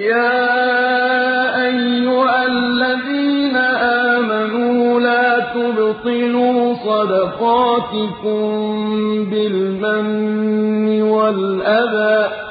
يَا أَيُّهَا الَّذِينَ آمَنُوا لَا تُبْطِلُوا صَدَقَاتِكُم بِالْمَنِّ وَالْأَذَىٰ.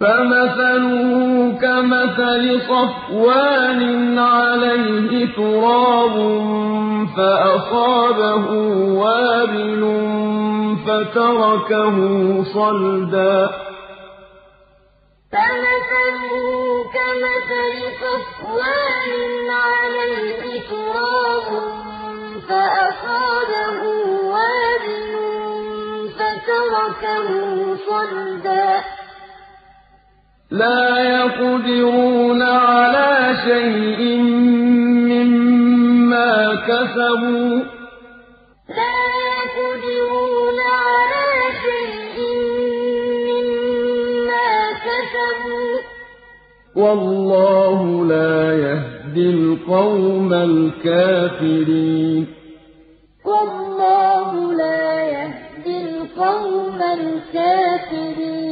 فمثله كمثل صفوان عليه تراب فأصابه وابل فتركه صلدا. فمثله كمثل صفوان عليه تراب صلدا. لا يقدرون على شيء مما كسبوا. لا يقدرون على شيء مما كسبوا. والله لا يهدي القوم الكافرين. والله لا يهدي القوم الكافرين.